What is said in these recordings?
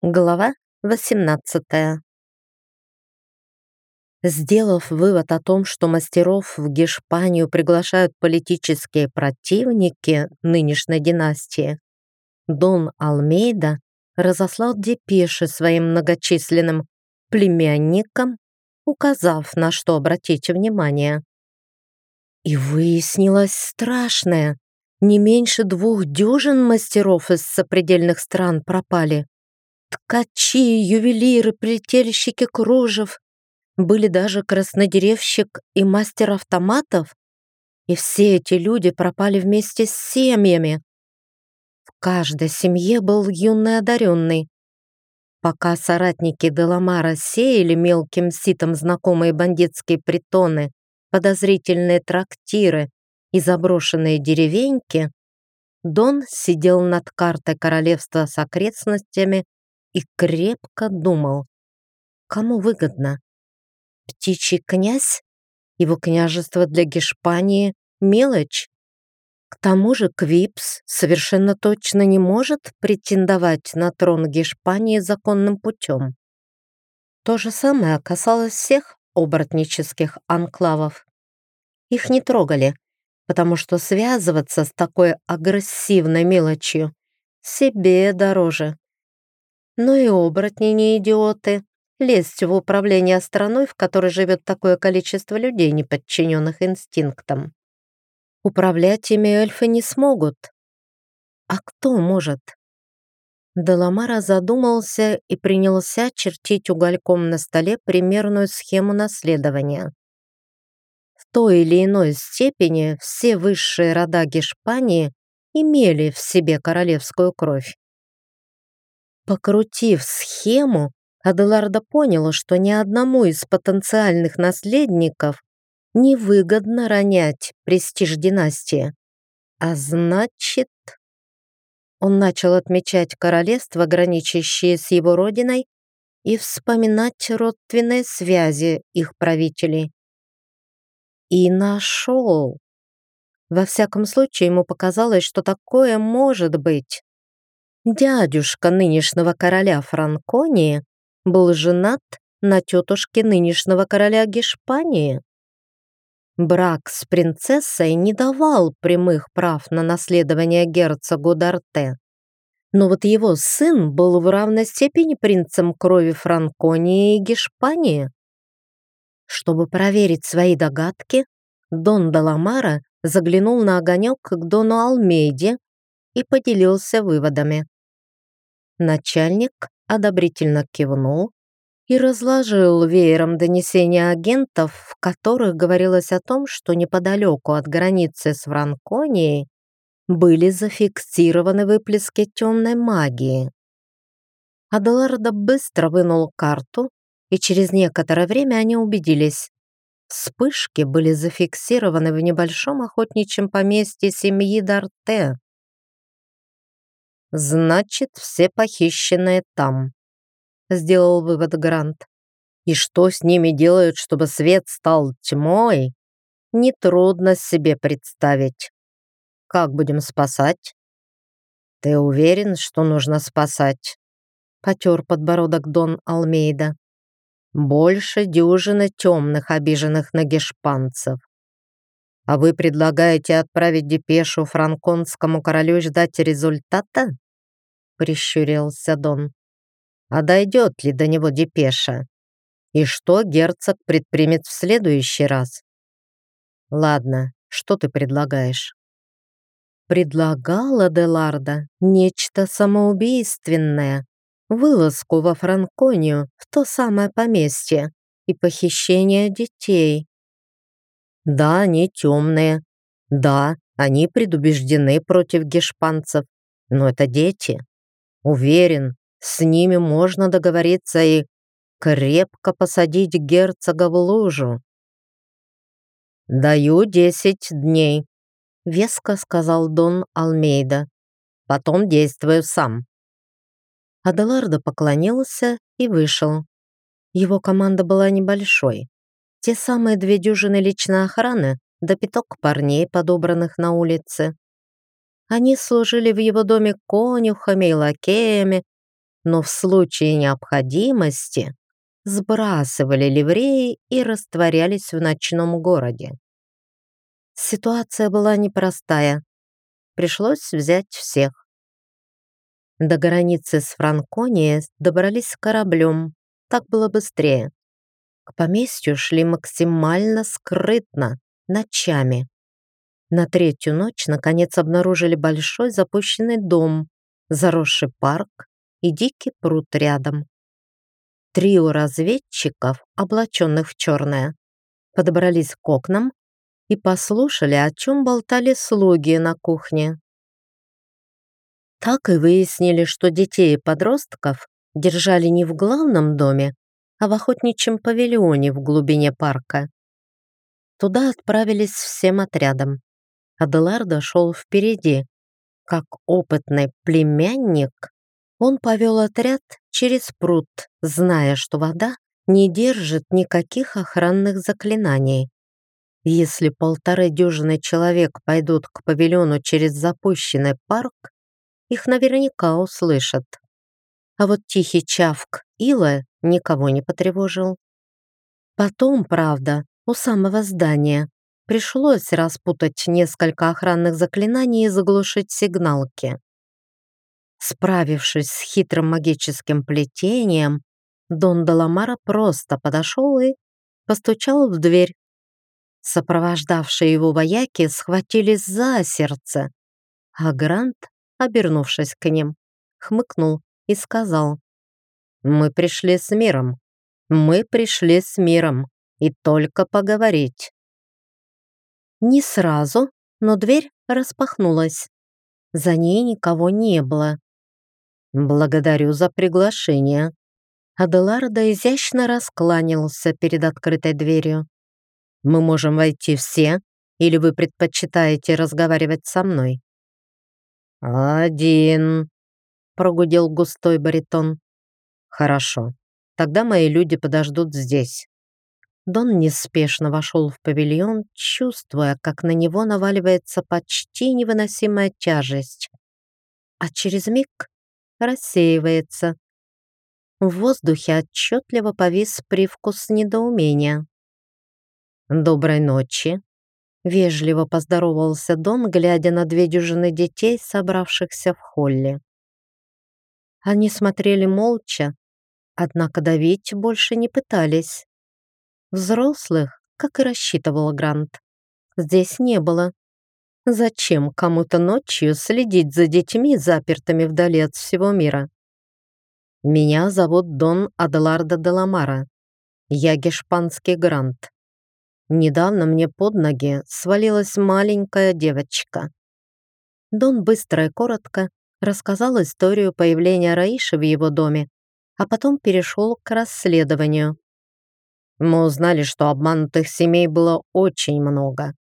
Глава 18 Сделав вывод о том, что мастеров в Гешпанию приглашают политические противники нынешней династии, Дон Алмейда разослал депеши своим многочисленным племянникам, указав, на что обратить внимание. И выяснилось страшное. Не меньше двух дюжин мастеров из сопредельных стран пропали. Ткачи, ювелиры, плетельщики кружев. Были даже краснодеревщик и мастер автоматов. И все эти люди пропали вместе с семьями. В каждой семье был юный одаренный. Пока соратники Деламара сеяли мелким ситом знакомые бандитские притоны, подозрительные трактиры и заброшенные деревеньки, Дон сидел над картой королевства с окрестностями и крепко думал, кому выгодно. Птичий князь? Его княжество для Гешпании — мелочь. К тому же Квипс совершенно точно не может претендовать на трон Гешпании законным путем. То же самое касалось всех оборотнических анклавов. Их не трогали, потому что связываться с такой агрессивной мелочью себе дороже. Но и оборотни не идиоты. Лезть в управление страной, в которой живет такое количество людей, не подчиненных инстинктам. Управлять ими эльфы не смогут. А кто может? Деламара задумался и принялся чертить угольком на столе примерную схему наследования. В той или иной степени все высшие рода Гешпании имели в себе королевскую кровь. Покрутив схему, Аделарда поняла, что ни одному из потенциальных наследников невыгодно ронять престиж династии. А значит... Он начал отмечать королевства, граничащие с его родиной, и вспоминать родственные связи их правителей. И нашел. Во всяком случае, ему показалось, что такое может быть. Дядюшка нынешнего короля Франконии был женат на тетушке нынешнего короля Гешпании. Брак с принцессой не давал прямых прав на наследование герцогу Дарте. Но вот его сын был в равной степени принцем крови Франконии и Гешпании. Чтобы проверить свои догадки, Дон Даламара заглянул на огонек к Дону Алмейде и поделился выводами. Начальник одобрительно кивнул и разложил веером донесения агентов, в которых говорилось о том, что неподалеку от границы с Франконией были зафиксированы выплески темной магии. Аделардо быстро вынул карту, и через некоторое время они убедились. Вспышки были зафиксированы в небольшом охотничьем поместье семьи Дарте, «Значит, все похищенные там», — сделал вывод Грант. «И что с ними делают, чтобы свет стал тьмой, нетрудно себе представить. Как будем спасать?» «Ты уверен, что нужно спасать?» — потер подбородок Дон Алмейда. «Больше дюжины темных, обиженных на гешпанцев. А вы предлагаете отправить депешу франконскому королю ждать результата? Прищурился Дон. А дойдет ли до него депеша? И что герцог предпримет в следующий раз? Ладно, что ты предлагаешь? Предлагала Деларда нечто самоубийственное, вылазку во Франконию, в то самое поместье и похищение детей. Да, они темные. Да, они предубеждены против гешпанцев. Но это дети. Уверен, с ними можно договориться и крепко посадить герцога в лужу. «Даю десять дней», — веско сказал Дон Алмейда. «Потом действую сам». Аделардо поклонился и вышел. Его команда была небольшой. Те самые две дюжины личной охраны, да пяток парней, подобранных на улице. Они служили в его доме конюхами и лакеями, но в случае необходимости сбрасывали ливреи и растворялись в ночном городе. Ситуация была непростая. Пришлось взять всех. До границы с Франконией добрались кораблем. Так было быстрее. К поместью шли максимально скрытно, ночами. На третью ночь, наконец, обнаружили большой запущенный дом, заросший парк и дикий пруд рядом. Трио разведчиков, облаченных в черное, подобрались к окнам и послушали, о чем болтали слуги на кухне. Так и выяснили, что детей и подростков держали не в главном доме, а в охотничьем павильоне в глубине парка. Туда отправились всем отрядом. Аделардо шел впереди. Как опытный племянник, он повел отряд через пруд, зная, что вода не держит никаких охранных заклинаний. Если полторы дюжины человек пойдут к павильону через запущенный парк, их наверняка услышат. А вот тихий чавк ила никого не потревожил. Потом, правда, у самого здания пришлось распутать несколько охранных заклинаний и заглушить сигналки. Справившись с хитрым магическим плетением, Дон Даламара просто подошел и постучал в дверь. Сопровождавшие его вояки схватились за сердце, а Грант, обернувшись к ним, хмыкнул и сказал, «Мы пришли с миром. Мы пришли с миром и только поговорить». Не сразу, но дверь распахнулась. За ней никого не было. «Благодарю за приглашение». Аделардо изящно раскланялся перед открытой дверью. «Мы можем войти все, или вы предпочитаете разговаривать со мной?» «Один», — прогудел густой баритон. «Хорошо, тогда мои люди подождут здесь». Дон неспешно вошел в павильон, чувствуя, как на него наваливается почти невыносимая тяжесть. А через миг рассеивается. В воздухе отчетливо повис привкус недоумения. «Доброй ночи!» Вежливо поздоровался Дон, глядя на две дюжины детей, собравшихся в холле. Они смотрели молча, однако давить больше не пытались. Взрослых, как и рассчитывал Грант, здесь не было. Зачем кому-то ночью следить за детьми, запертыми вдали от всего мира? Меня зовут Дон Аделардо де Ламара. Я гешпанский Грант. Недавно мне под ноги свалилась маленькая девочка. Дон быстро и коротко рассказал историю появления Раиши в его доме, а потом перешел к расследованию. Мы узнали, что обманутых семей было очень много.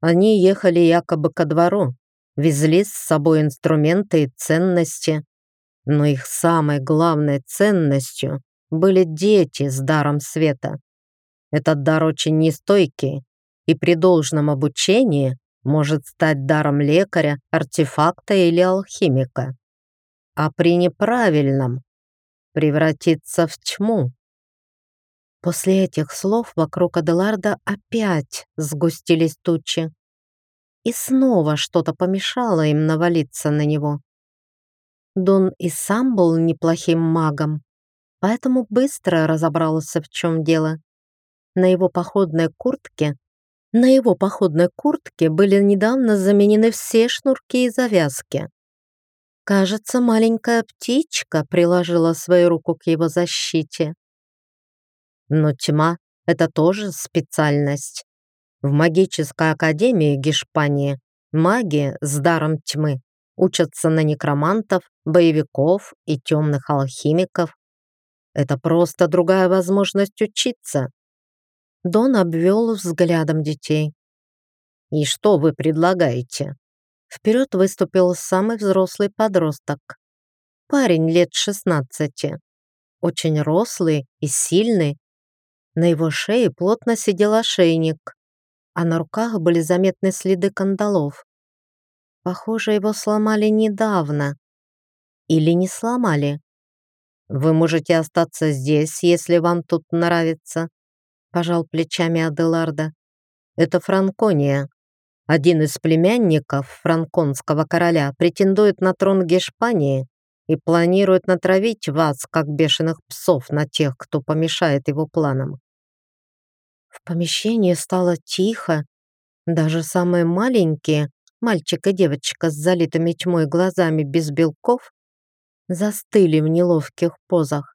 Они ехали якобы ко двору, везли с собой инструменты и ценности. Но их самой главной ценностью были дети с даром света. Этот дар очень нестойкий и при должном обучении может стать даром лекаря, артефакта или алхимика. А при неправильном превратиться в тьму. После этих слов вокруг Аделарда опять сгустились тучи. И снова что-то помешало им навалиться на него. Дон и сам был неплохим магом, поэтому быстро разобрался, в чем дело. На его походной куртке на его походной куртке были недавно заменены все шнурки и завязки. Кажется, маленькая птичка приложила свою руку к его защите. Но тьма — это тоже специальность. В магической академии Гешпании маги с даром тьмы учатся на некромантов, боевиков и темных алхимиков. Это просто другая возможность учиться. Дон обвел взглядом детей. «И что вы предлагаете?» Вперед выступил самый взрослый подросток. Парень лет шестнадцати. Очень рослый и сильный, на его шее плотно сидел ошейник, а на руках были заметны следы кандалов. Похоже, его сломали недавно. Или не сломали. Вы можете остаться здесь, если вам тут нравится, пожал плечами Аделарда. Это Франкония. Один из племянников франконского короля претендует на трон Гешпании и планирует натравить вас, как бешеных псов, на тех, кто помешает его планам. В помещении стало тихо. Даже самые маленькие, мальчик и девочка с залитыми тьмой глазами без белков, застыли в неловких позах.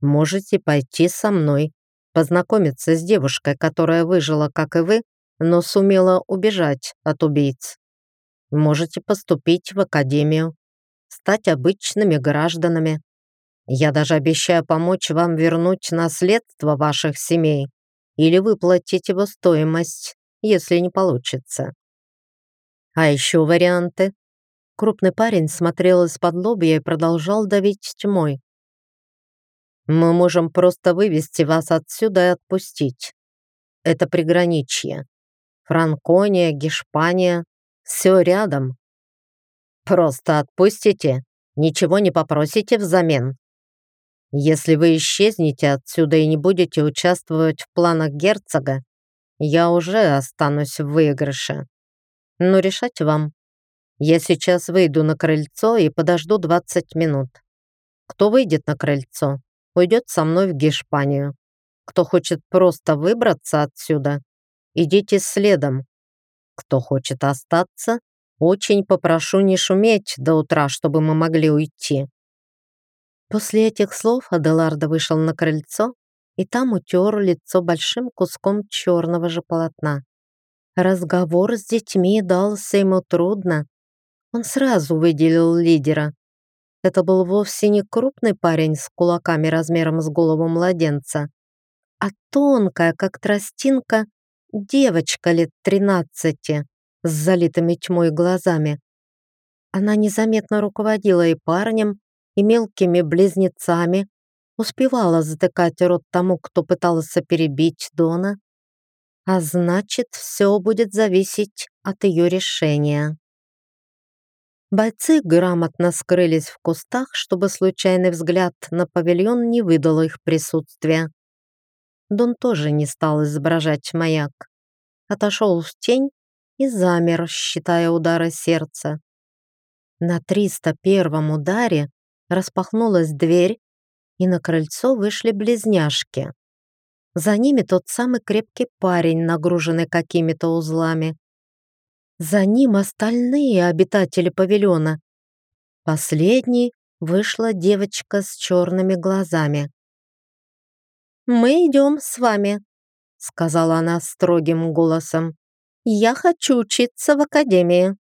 Можете пойти со мной, познакомиться с девушкой, которая выжила, как и вы, но сумела убежать от убийц. Можете поступить в академию, стать обычными гражданами. Я даже обещаю помочь вам вернуть наследство ваших семей или выплатить его стоимость, если не получится. А еще варианты. Крупный парень смотрел из-под лобья и продолжал давить тьмой. Мы можем просто вывести вас отсюда и отпустить. Это приграничье. Франкония, Гешпания. Все рядом. Просто отпустите, ничего не попросите взамен. Если вы исчезнете отсюда и не будете участвовать в планах герцога, я уже останусь в выигрыше. Но решать вам. Я сейчас выйду на крыльцо и подожду 20 минут. Кто выйдет на крыльцо, уйдет со мной в Гешпанию. Кто хочет просто выбраться отсюда, идите следом. Кто хочет остаться, очень попрошу не шуметь до утра, чтобы мы могли уйти. После этих слов Аделардо вышел на крыльцо и там утер лицо большим куском черного же полотна. Разговор с детьми дался ему трудно. Он сразу выделил лидера. Это был вовсе не крупный парень с кулаками размером с голову младенца, а тонкая, как тростинка, девочка лет тринадцати с залитыми тьмой глазами. Она незаметно руководила и парнем, и мелкими близнецами, успевала затыкать рот тому, кто пытался перебить Дона, а значит, все будет зависеть от ее решения. Бойцы грамотно скрылись в кустах, чтобы случайный взгляд на павильон не выдал их присутствия. Дон тоже не стал изображать маяк. Отошел в тень и замер, считая удары сердца. На 301 ударе распахнулась дверь, и на крыльцо вышли близняшки. За ними тот самый крепкий парень, нагруженный какими-то узлами. За ним остальные обитатели павильона. Последней вышла девочка с черными глазами. «Мы идем с вами», — сказала она строгим голосом. «Я хочу учиться в академии».